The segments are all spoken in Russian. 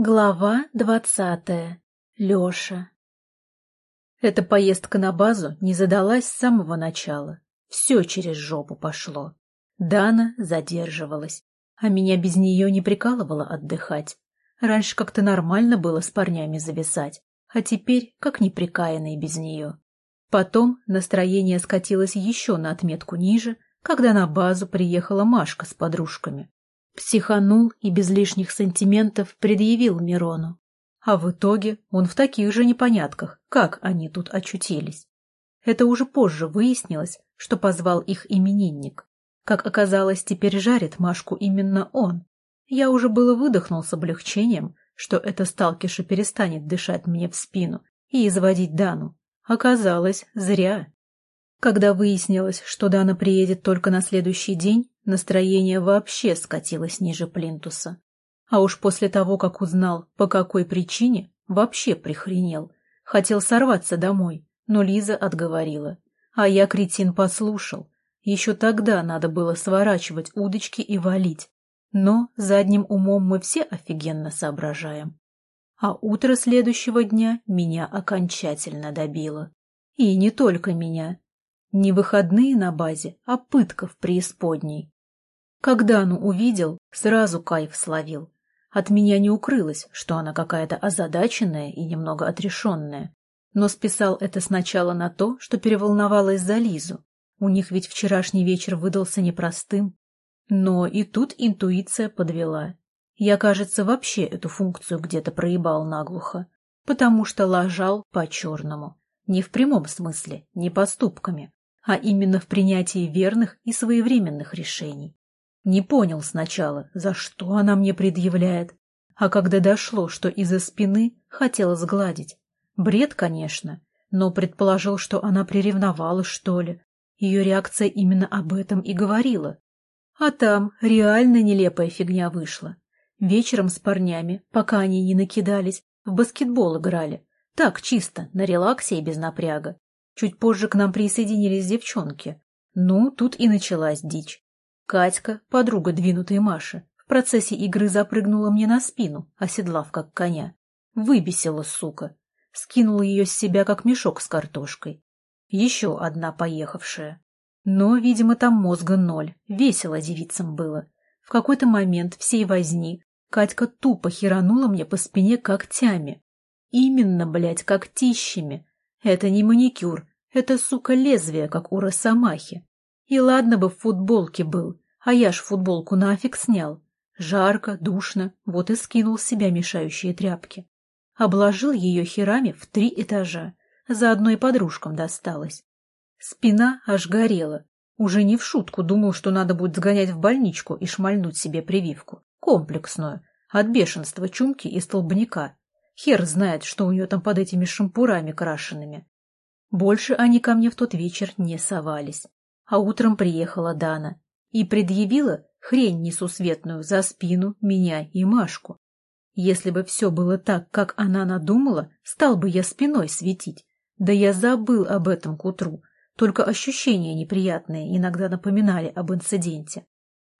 Глава двадцатая. Леша. Эта поездка на базу не задалась с самого начала. Все через жопу пошло. Дана задерживалась, а меня без нее не прикалывало отдыхать. Раньше как-то нормально было с парнями зависать, а теперь как неприкаянный без нее. Потом настроение скатилось еще на отметку ниже, когда на базу приехала Машка с подружками. Психанул и без лишних сантиментов предъявил Мирону. А в итоге он в таких же непонятках, как они тут очутились. Это уже позже выяснилось, что позвал их именинник. Как оказалось, теперь жарит Машку именно он. Я уже было выдохнул с облегчением, что эта сталкиша перестанет дышать мне в спину и изводить Дану. Оказалось, зря. Когда выяснилось, что Дана приедет только на следующий день, Настроение вообще скатилось ниже плинтуса. А уж после того, как узнал, по какой причине, вообще прихренел. Хотел сорваться домой, но Лиза отговорила. А я, кретин, послушал. Еще тогда надо было сворачивать удочки и валить. Но задним умом мы все офигенно соображаем. А утро следующего дня меня окончательно добило. И не только меня. Не выходные на базе, а пытка в преисподней. Когда ну увидел, сразу кайф словил. От меня не укрылось, что она какая-то озадаченная и немного отрешенная. Но списал это сначала на то, что переволновалась за Лизу. У них ведь вчерашний вечер выдался непростым. Но и тут интуиция подвела. Я, кажется, вообще эту функцию где-то проебал наглухо, потому что ложал по-черному. Не в прямом смысле, не поступками, а именно в принятии верных и своевременных решений. Не понял сначала, за что она мне предъявляет, а когда дошло, что из-за спины хотела сгладить. Бред, конечно, но предположил, что она приревновала, что ли. Ее реакция именно об этом и говорила. А там реально нелепая фигня вышла. Вечером с парнями, пока они не накидались, в баскетбол играли. Так, чисто, на релаксе и без напряга. Чуть позже к нам присоединились девчонки. Ну, тут и началась дичь. Катька, подруга двинутой Маши, в процессе игры запрыгнула мне на спину, оседлав как коня. Выбесила, сука. Скинула ее с себя, как мешок с картошкой. Еще одна поехавшая. Но, видимо, там мозга ноль. Весело девицам было. В какой-то момент всей возни Катька тупо херанула мне по спине когтями. Именно, блядь, когтищами. Это не маникюр, это, сука, лезвие, как у росомахи. И ладно бы в футболке был, а я ж футболку нафиг снял. Жарко, душно, вот и скинул с себя мешающие тряпки. Обложил ее херами в три этажа, заодно и подружкам досталось. Спина аж горела. Уже не в шутку думал, что надо будет сгонять в больничку и шмальнуть себе прививку. Комплексную. От бешенства чумки и столбняка. Хер знает, что у нее там под этими шампурами крашенными. Больше они ко мне в тот вечер не совались. А утром приехала Дана и предъявила хрень несусветную за спину меня и Машку. Если бы все было так, как она надумала, стал бы я спиной светить. Да я забыл об этом к утру, только ощущения неприятные иногда напоминали об инциденте.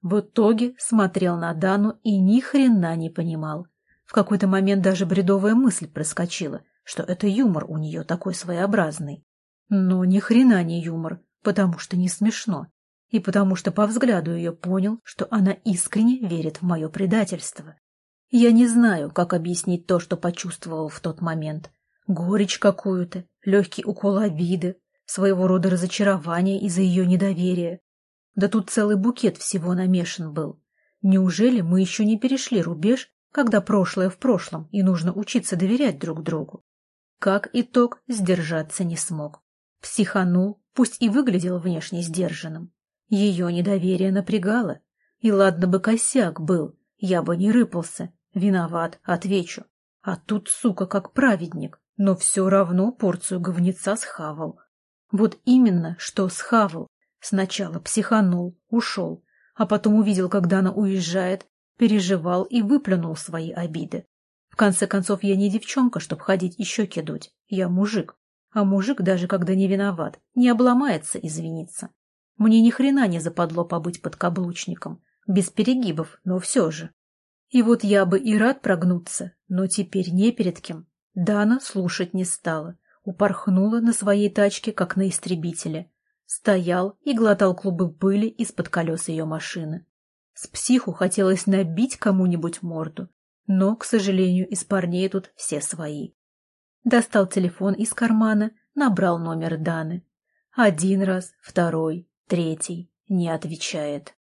В итоге смотрел на Дану и ни хрена не понимал. В какой-то момент даже бредовая мысль проскочила, что это юмор у нее такой своеобразный. Но ни хрена не юмор, потому что не смешно, и потому что по взгляду ее понял, что она искренне верит в мое предательство. Я не знаю, как объяснить то, что почувствовал в тот момент. Горечь какую-то, легкий укол обиды, своего рода разочарование из-за ее недоверия. Да тут целый букет всего намешан был. Неужели мы еще не перешли рубеж, когда прошлое в прошлом, и нужно учиться доверять друг другу? Как итог, сдержаться не смог. Психанул, пусть и выглядел внешне сдержанным. Ее недоверие напрягало. И ладно бы косяк был, я бы не рыпался. Виноват, отвечу. А тут, сука, как праведник, но все равно порцию говнеца схавал. Вот именно, что схавал. Сначала психанул, ушел, а потом увидел, когда она уезжает, переживал и выплюнул свои обиды. В конце концов, я не девчонка, чтоб ходить и щеки дуть. Я мужик. А мужик, даже когда не виноват, не обломается извиниться. Мне ни хрена не западло побыть подкаблучником. Без перегибов, но все же. И вот я бы и рад прогнуться, но теперь не перед кем. Дана слушать не стала, упорхнула на своей тачке, как на истребителе. Стоял и глотал клубы пыли из-под колес ее машины. С психу хотелось набить кому-нибудь морду, но, к сожалению, из парней тут все свои. Достал телефон из кармана, набрал номер Даны. Один раз, второй, третий, не отвечает.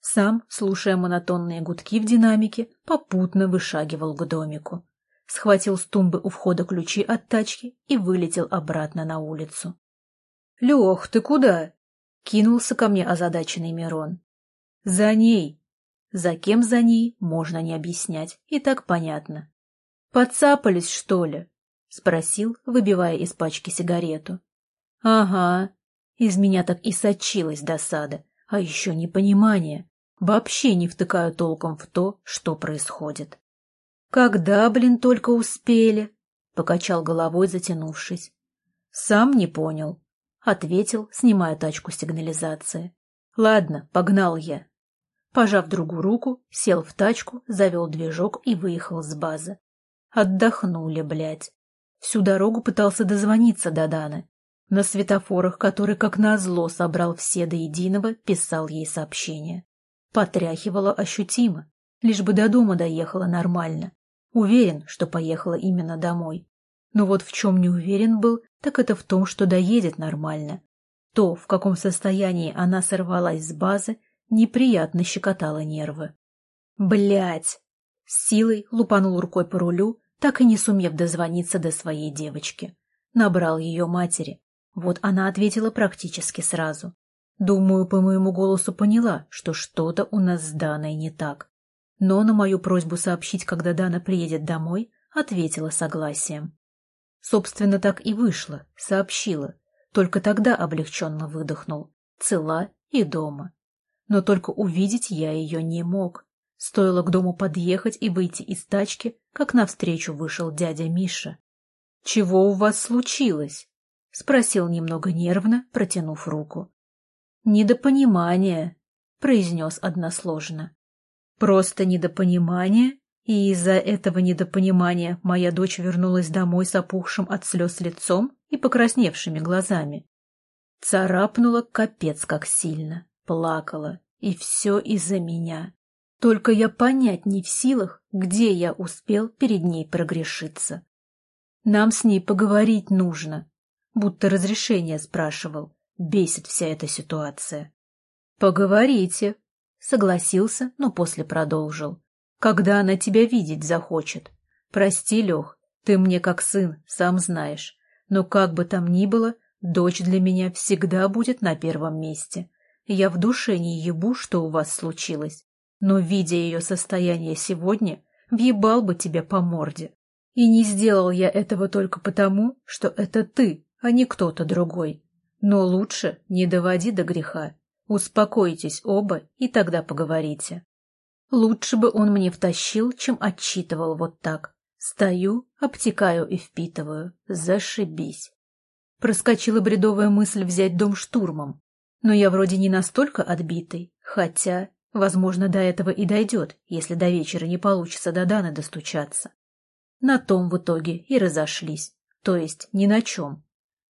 Сам, слушая монотонные гудки в динамике, попутно вышагивал к домику. Схватил с тумбы у входа ключи от тачки и вылетел обратно на улицу. — Лех, ты куда? — кинулся ко мне озадаченный Мирон. — За ней. За кем за ней, можно не объяснять, и так понятно. — Подцапались, что ли? — спросил, выбивая из пачки сигарету. — Ага. Из меня так и сочилась досада, а еще непонимание. Вообще не втыкаю толком в то, что происходит. «Когда, блин, только успели?» — покачал головой, затянувшись. «Сам не понял», — ответил, снимая тачку сигнализации. «Ладно, погнал я». Пожав другую руку, сел в тачку, завел движок и выехал с базы. Отдохнули, блядь. Всю дорогу пытался дозвониться до Даны. На светофорах, который, как назло, собрал все до единого, писал ей сообщение. Потряхивала ощутимо, лишь бы до дома доехала нормально. Уверен, что поехала именно домой. Но вот в чем не уверен был, так это в том, что доедет нормально. То, в каком состоянии она сорвалась с базы, неприятно щекотало нервы. Блять! С силой лупанул рукой по рулю, так и не сумев дозвониться до своей девочки. Набрал ее матери. Вот она ответила практически сразу. Думаю, по моему голосу поняла, что что-то у нас с Даной не так. Но на мою просьбу сообщить, когда Дана приедет домой, ответила согласием. Собственно, так и вышло, сообщила. Только тогда облегченно выдохнул. Цела и дома. Но только увидеть я ее не мог. Стоило к дому подъехать и выйти из тачки, как навстречу вышел дядя Миша. — Чего у вас случилось? — спросил немного нервно, протянув руку. «Недопонимание», — произнес односложно. «Просто недопонимание, и из-за этого недопонимания моя дочь вернулась домой с опухшим от слез лицом и покрасневшими глазами. Царапнула капец как сильно, плакала, и все из-за меня. Только я понять не в силах, где я успел перед ней прогрешиться. Нам с ней поговорить нужно, будто разрешение спрашивал. Бесит вся эта ситуация. «Поговорите», — согласился, но после продолжил. «Когда она тебя видеть захочет. Прости, Лех, ты мне как сын, сам знаешь. Но как бы там ни было, дочь для меня всегда будет на первом месте. Я в душе не ебу, что у вас случилось. Но, видя ее состояние сегодня, въебал бы тебя по морде. И не сделал я этого только потому, что это ты, а не кто-то другой. Но лучше не доводи до греха. Успокойтесь оба, и тогда поговорите. Лучше бы он мне втащил, чем отчитывал вот так. Стою, обтекаю и впитываю. Зашибись. Проскочила бредовая мысль взять дом штурмом. Но я вроде не настолько отбитый, хотя, возможно, до этого и дойдет, если до вечера не получится до Даны достучаться. На том в итоге и разошлись, то есть ни на чем.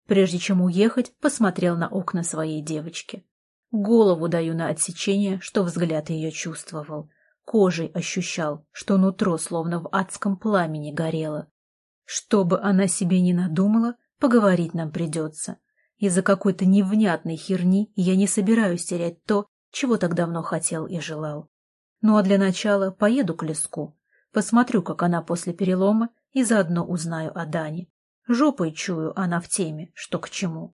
Прежде чем уехать, посмотрел на окна своей девочки. Голову даю на отсечение, что взгляд ее чувствовал. Кожей ощущал, что нутро словно в адском пламени горело. Что бы она себе ни надумала, поговорить нам придется. Из-за какой-то невнятной херни я не собираюсь терять то, чего так давно хотел и желал. Ну а для начала поеду к леску, посмотрю, как она после перелома, и заодно узнаю о Дане. Жопой чую, она в теме, что к чему.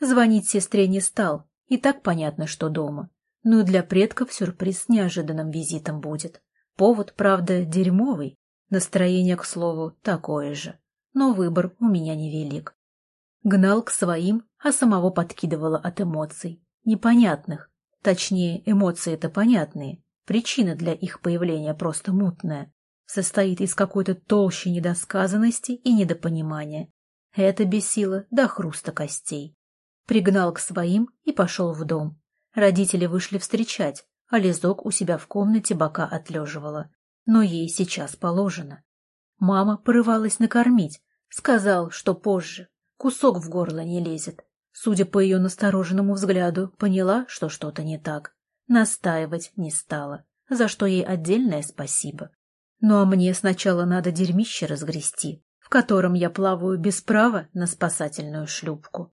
Звонить сестре не стал, и так понятно, что дома. Ну и для предков сюрприз с неожиданным визитом будет. Повод, правда, дерьмовый. Настроение, к слову, такое же. Но выбор у меня невелик. Гнал к своим, а самого подкидывало от эмоций. Непонятных. Точнее, эмоции-то понятные. Причина для их появления просто мутная состоит из какой-то толщи недосказанности и недопонимания. Это бесило до хруста костей. Пригнал к своим и пошел в дом. Родители вышли встречать, а Лизок у себя в комнате бока отлеживала. но ей сейчас положено. Мама порывалась накормить, сказал, что позже, кусок в горло не лезет. Судя по ее настороженному взгляду, поняла, что что-то не так. Настаивать не стала, за что ей отдельное спасибо. Ну а мне сначала надо дерьмище разгрести, в котором я плаваю без права на спасательную шлюпку.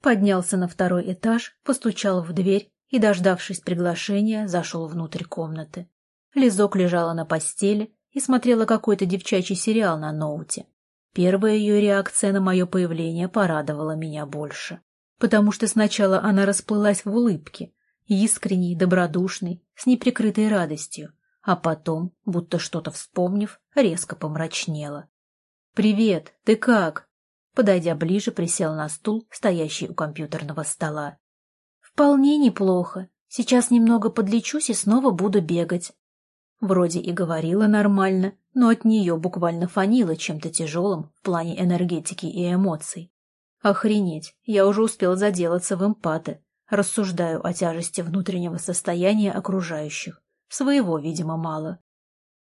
Поднялся на второй этаж, постучал в дверь и, дождавшись приглашения, зашел внутрь комнаты. Лизок лежала на постели и смотрела какой-то девчачий сериал на ноуте. Первая ее реакция на мое появление порадовала меня больше, потому что сначала она расплылась в улыбке, искренней, добродушной, с неприкрытой радостью, а потом, будто что-то вспомнив, резко помрачнела. «Привет, ты как?» Подойдя ближе, присел на стул, стоящий у компьютерного стола. «Вполне неплохо. Сейчас немного подлечусь и снова буду бегать». Вроде и говорила нормально, но от нее буквально фанило чем-то тяжелым в плане энергетики и эмоций. Охренеть, я уже успел заделаться в эмпаты, рассуждаю о тяжести внутреннего состояния окружающих. Своего, видимо, мало.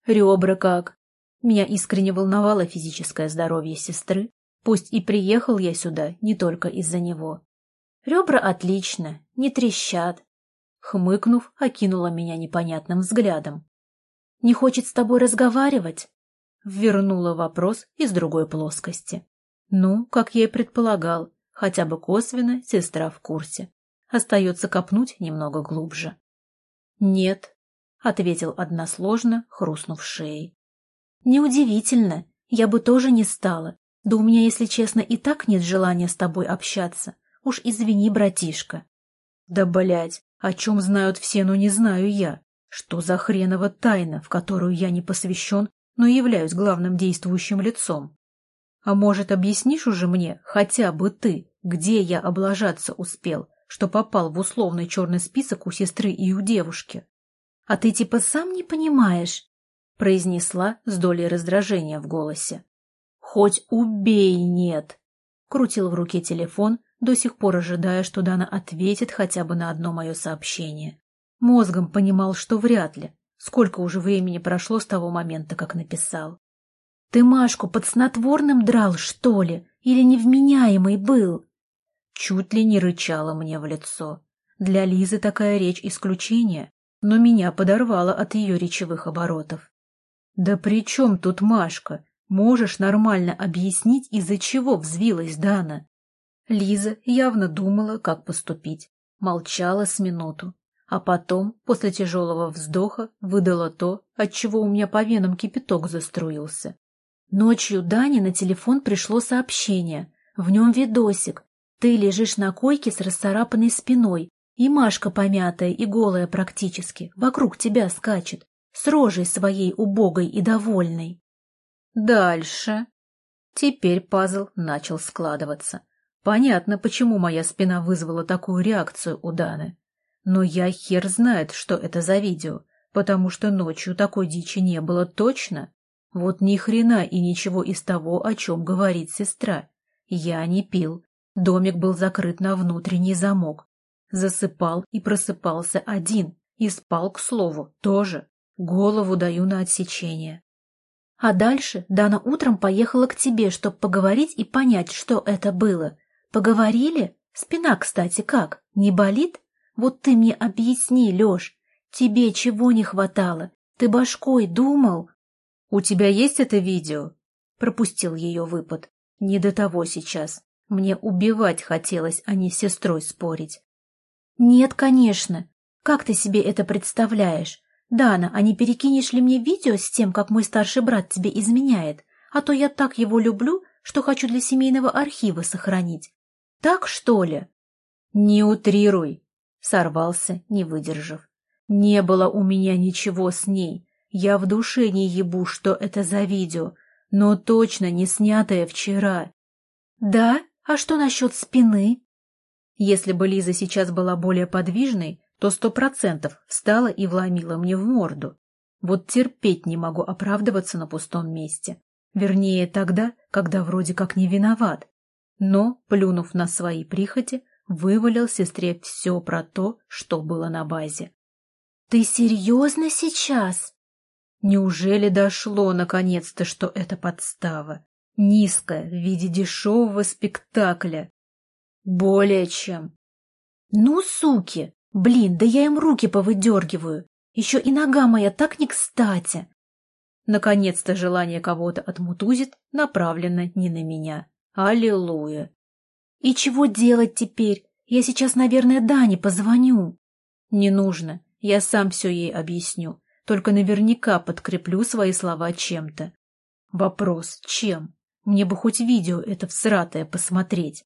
Ребра как? Меня искренне волновало физическое здоровье сестры, пусть и приехал я сюда не только из-за него. Ребра отлично, не трещат. Хмыкнув, окинула меня непонятным взглядом. «Не хочет с тобой разговаривать?» Вернула вопрос из другой плоскости. Ну, как я и предполагал, хотя бы косвенно сестра в курсе. Остается копнуть немного глубже. «Нет», — ответил односложно, хрустнув шеей. «Неудивительно, я бы тоже не стала. Да у меня, если честно, и так нет желания с тобой общаться. Уж извини, братишка». «Да, блядь, о чем знают все, но не знаю я. Что за хренова тайна, в которую я не посвящен, но являюсь главным действующим лицом? А может, объяснишь уже мне, хотя бы ты, где я облажаться успел, что попал в условный черный список у сестры и у девушки? А ты типа сам не понимаешь? произнесла с долей раздражения в голосе. «Хоть убей, нет!» Крутил в руке телефон, до сих пор ожидая, что Дана ответит хотя бы на одно мое сообщение. Мозгом понимал, что вряд ли. Сколько уже времени прошло с того момента, как написал. «Ты Машку под снотворным драл, что ли? Или невменяемый был?» Чуть ли не рычала мне в лицо. Для Лизы такая речь исключение, но меня подорвало от ее речевых оборотов. «Да при чем тут Машка? Можешь нормально объяснить, из-за чего взвилась Дана?» Лиза явно думала, как поступить. Молчала с минуту, а потом, после тяжелого вздоха, выдала то, от чего у меня по венам кипяток заструился. Ночью Дане на телефон пришло сообщение. В нем видосик. Ты лежишь на койке с расцарапанной спиной, и Машка помятая и голая практически, вокруг тебя скачет с рожей своей убогой и довольной. Дальше. Теперь пазл начал складываться. Понятно, почему моя спина вызвала такую реакцию у Даны. Но я хер знает, что это за видео, потому что ночью такой дичи не было точно. Вот ни хрена и ничего из того, о чем говорит сестра. Я не пил. Домик был закрыт на внутренний замок. Засыпал и просыпался один. И спал, к слову, тоже. Голову даю на отсечение. А дальше Дана утром поехала к тебе, чтобы поговорить и понять, что это было. Поговорили? Спина, кстати, как? Не болит? Вот ты мне объясни, Лёш, тебе чего не хватало? Ты башкой думал? У тебя есть это видео? Пропустил ее выпад. Не до того сейчас. Мне убивать хотелось, а не с сестрой спорить. Нет, конечно. Как ты себе это представляешь? «Дана, а не перекинешь ли мне видео с тем, как мой старший брат тебе изменяет? А то я так его люблю, что хочу для семейного архива сохранить. Так, что ли?» «Не утрируй!» — сорвался, не выдержав. «Не было у меня ничего с ней. Я в душе не ебу, что это за видео, но точно не снятое вчера». «Да? А что насчет спины?» Если бы Лиза сейчас была более подвижной, то сто процентов встала и вломила мне в морду. Вот терпеть не могу оправдываться на пустом месте. Вернее, тогда, когда вроде как не виноват. Но, плюнув на свои прихоти, вывалил сестре все про то, что было на базе. — Ты серьезно сейчас? Неужели дошло наконец-то, что это подстава? Низкая, в виде дешевого спектакля. Более чем. Ну, суки! Блин, да я им руки повыдергиваю. Еще и нога моя так не кстати. Наконец-то желание кого-то отмутузит направлено не на меня. Аллилуйя. И чего делать теперь? Я сейчас, наверное, Дане позвоню. Не нужно. Я сам все ей объясню. Только наверняка подкреплю свои слова чем-то. Вопрос, чем? Мне бы хоть видео это всратое посмотреть.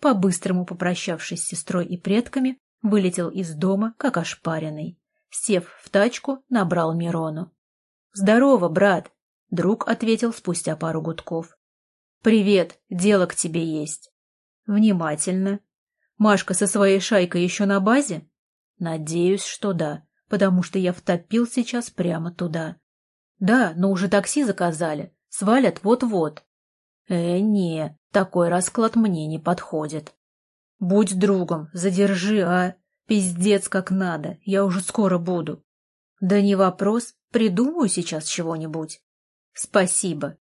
По-быстрому попрощавшись с сестрой и предками, вылетел из дома, как ошпаренный. Сев в тачку, набрал Мирону. «Здорово, брат!» — друг ответил спустя пару гудков. «Привет, дело к тебе есть». «Внимательно. Машка со своей шайкой еще на базе?» «Надеюсь, что да, потому что я втопил сейчас прямо туда». «Да, но уже такси заказали. Свалят вот-вот». «Э, не, такой расклад мне не подходит». «Будь другом, задержи, а? Пиздец как надо, я уже скоро буду». «Да не вопрос, придумаю сейчас чего-нибудь». «Спасибо.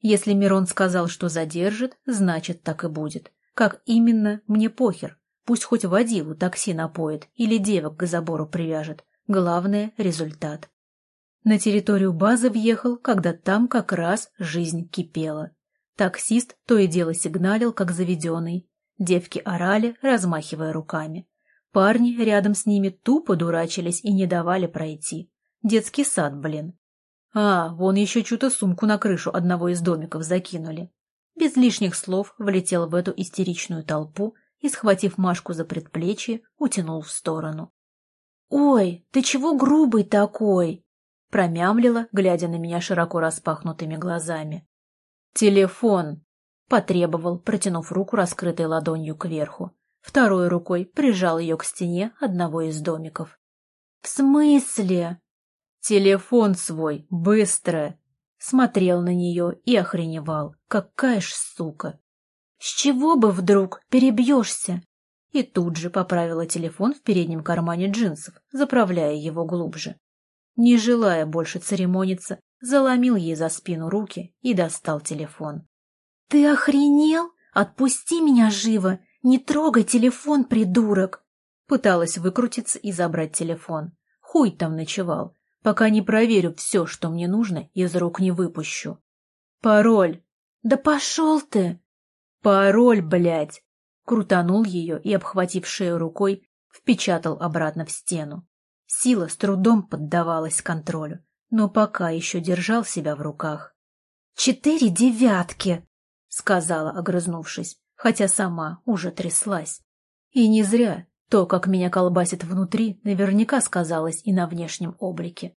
Если Мирон сказал, что задержит, значит, так и будет. Как именно, мне похер. Пусть хоть водилу такси напоит или девок к забору привяжет. Главное — результат. На территорию базы въехал, когда там как раз жизнь кипела. Таксист то и дело сигналил, как заведенный. Девки орали, размахивая руками. Парни рядом с ними тупо дурачились и не давали пройти. Детский сад, блин. А, вон еще чью-то сумку на крышу одного из домиков закинули. Без лишних слов влетел в эту истеричную толпу и, схватив Машку за предплечье, утянул в сторону. «Ой, ты чего грубый такой?» промямлила, глядя на меня широко распахнутыми глазами. «Телефон!» — потребовал, протянув руку, раскрытой ладонью кверху. Второй рукой прижал ее к стене одного из домиков. «В смысле?» «Телефон свой, быстро!» Смотрел на нее и охреневал. «Какая ж сука!» «С чего бы вдруг перебьешься?» И тут же поправила телефон в переднем кармане джинсов, заправляя его глубже. Не желая больше церемониться, заломил ей за спину руки и достал телефон. — Ты охренел? Отпусти меня живо! Не трогай телефон, придурок! Пыталась выкрутиться и забрать телефон. Хуй там ночевал. Пока не проверю все, что мне нужно, из рук не выпущу. Пароль. Да пошел ты! Пароль, блядь! Крутанул ее и, обхватив шею рукой, впечатал обратно в стену. Сила с трудом поддавалась контролю но пока еще держал себя в руках. «Четыре девятки!» — сказала, огрызнувшись, хотя сама уже тряслась. И не зря то, как меня колбасит внутри, наверняка сказалось и на внешнем облике.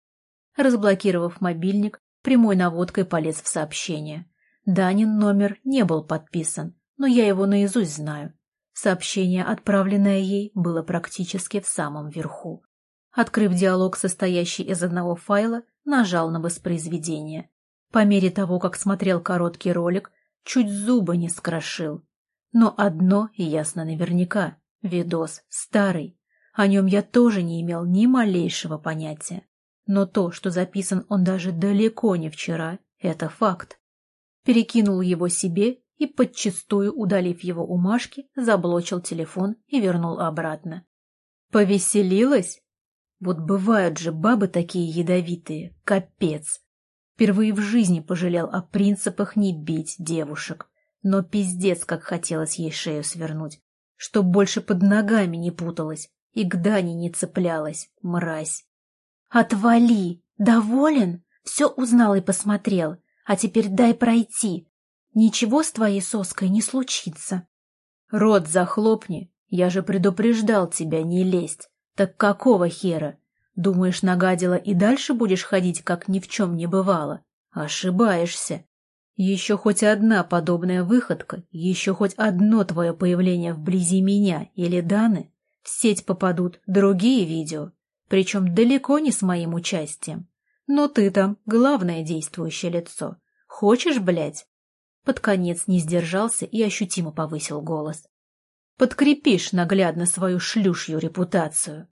Разблокировав мобильник, прямой наводкой полез в сообщение. Данин номер не был подписан, но я его наизусть знаю. Сообщение, отправленное ей, было практически в самом верху. Открыв диалог, состоящий из одного файла, нажал на воспроизведение. По мере того, как смотрел короткий ролик, чуть зубы не скрошил. Но одно ясно наверняка — видос старый. О нем я тоже не имел ни малейшего понятия. Но то, что записан он даже далеко не вчера, это факт. Перекинул его себе и, подчистую удалив его умашки, заблочил телефон и вернул обратно. «Повеселилась?» Вот бывают же бабы такие ядовитые, капец. Впервые в жизни пожалел о принципах не бить девушек. Но пиздец, как хотелось ей шею свернуть, чтоб больше под ногами не путалась и к Дане не цеплялась, мразь. «Отвали! Доволен? Все узнал и посмотрел. А теперь дай пройти. Ничего с твоей соской не случится». «Рот захлопни, я же предупреждал тебя не лезть. Так какого хера? Думаешь, нагадила и дальше будешь ходить, как ни в чем не бывало? Ошибаешься. Еще хоть одна подобная выходка, еще хоть одно твое появление вблизи меня или Даны, в сеть попадут другие видео, причем далеко не с моим участием. Но ты там главное действующее лицо. Хочешь, блядь? Под конец не сдержался и ощутимо повысил голос подкрепишь наглядно свою шлюшью репутацию.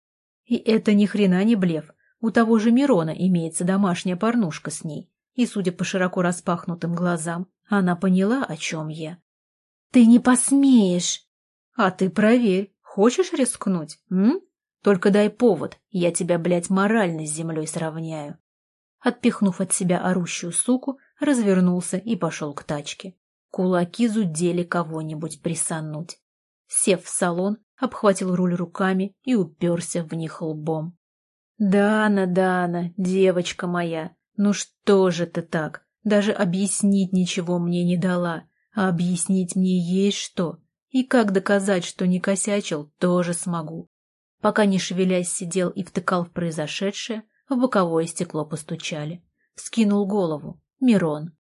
И это ни хрена не блеф. У того же Мирона имеется домашняя порнушка с ней, и, судя по широко распахнутым глазам, она поняла, о чем я. «Ты не посмеешь!» «А ты проверь, хочешь рискнуть, м? Только дай повод, я тебя, блядь, морально с землей сравняю». Отпихнув от себя орущую суку, развернулся и пошел к тачке. Кулаки зудели кого-нибудь присануть. Сев в салон, обхватил руль руками и уперся в них лбом. «Дана, Дана, девочка моя, ну что же ты так? Даже объяснить ничего мне не дала, а объяснить мне есть что. И как доказать, что не косячил, тоже смогу». Пока не шевелясь сидел и втыкал в произошедшее, в боковое стекло постучали. Скинул голову. Мирон.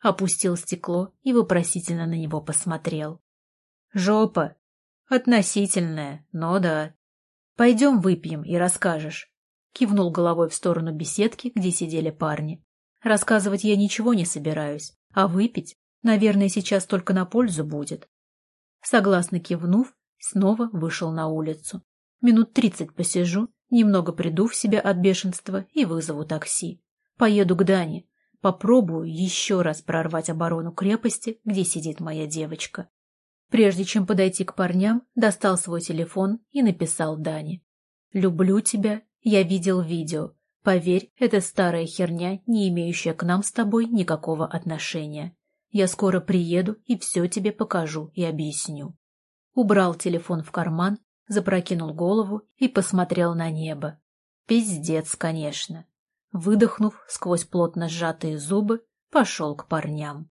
Опустил стекло и вопросительно на него посмотрел. «Жопа. Относительная, но да. Пойдем выпьем и расскажешь». Кивнул головой в сторону беседки, где сидели парни. Рассказывать я ничего не собираюсь, а выпить, наверное, сейчас только на пользу будет. Согласно кивнув, снова вышел на улицу. Минут тридцать посижу, немного приду в себя от бешенства и вызову такси. Поеду к Дане, попробую еще раз прорвать оборону крепости, где сидит моя девочка. Прежде чем подойти к парням, достал свой телефон и написал Дане. «Люблю тебя, я видел видео. Поверь, это старая херня, не имеющая к нам с тобой никакого отношения. Я скоро приеду и все тебе покажу и объясню». Убрал телефон в карман, запрокинул голову и посмотрел на небо. Пиздец, конечно. Выдохнув сквозь плотно сжатые зубы, пошел к парням.